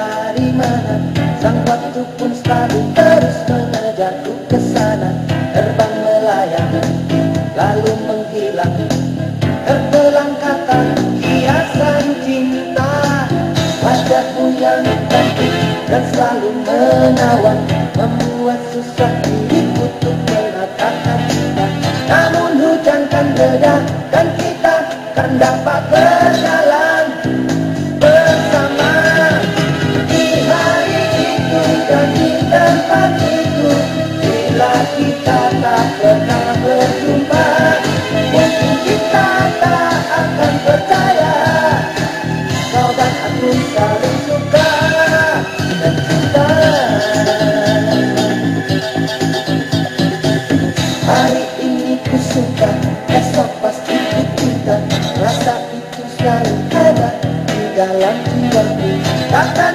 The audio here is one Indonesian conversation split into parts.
dari mana? Sang waktu pun selalu terus mengejarku ke sana. Terbang melayang lalu menghilang. Terbelang kata hiasan cinta. Wajahmu yang cantik dan selalu menawan Membuat susah diriku untuk mengatakan cinta. Namun hujan kan reda dan kita kan dapat berjalan di tempat itu Bila kita tak pernah berjumpa Mungkin kita tak akan percaya. Kau dan aku saling suka dan cinta. Hari ini ku suka, esok pasti ku cinta. Rasa itu selalu ada di dalam jiwaku. Takkan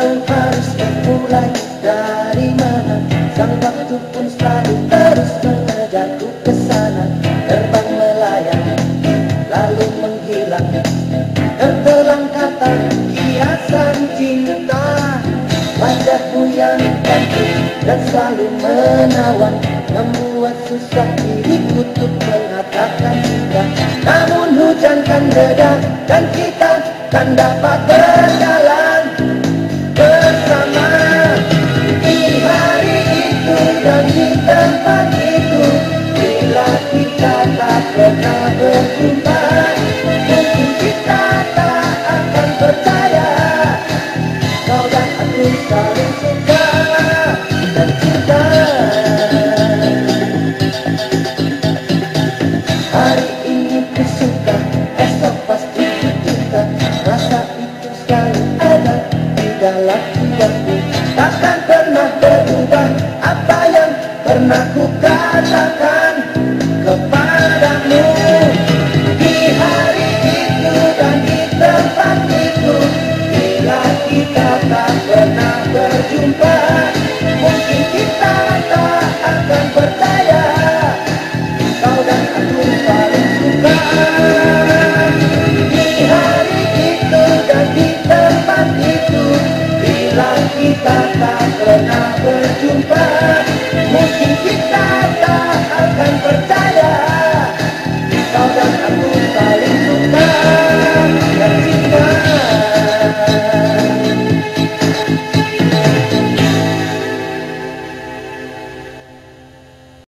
harus memulai dari mana Sang waktu pun selalu terus mengejarku ke sana. Terbang melayang, lalu menghilang. Tertelang kata hiasan cinta. Wajahmu yang cantik dan selalu menawan Membuat susah diriku untuk mengatakan cinta Namun hujan kan reda dan kita kan dapat berjalan katakan kepadamu Di hari itu dan di tempat itu Bila kita tak pernah berjumpa Mungkin kita tak akan percaya Kau dan aku saling suka. Di hari itu dan di tempat itu Bila kita tak pernah berjumpa Mungkin kita tak akan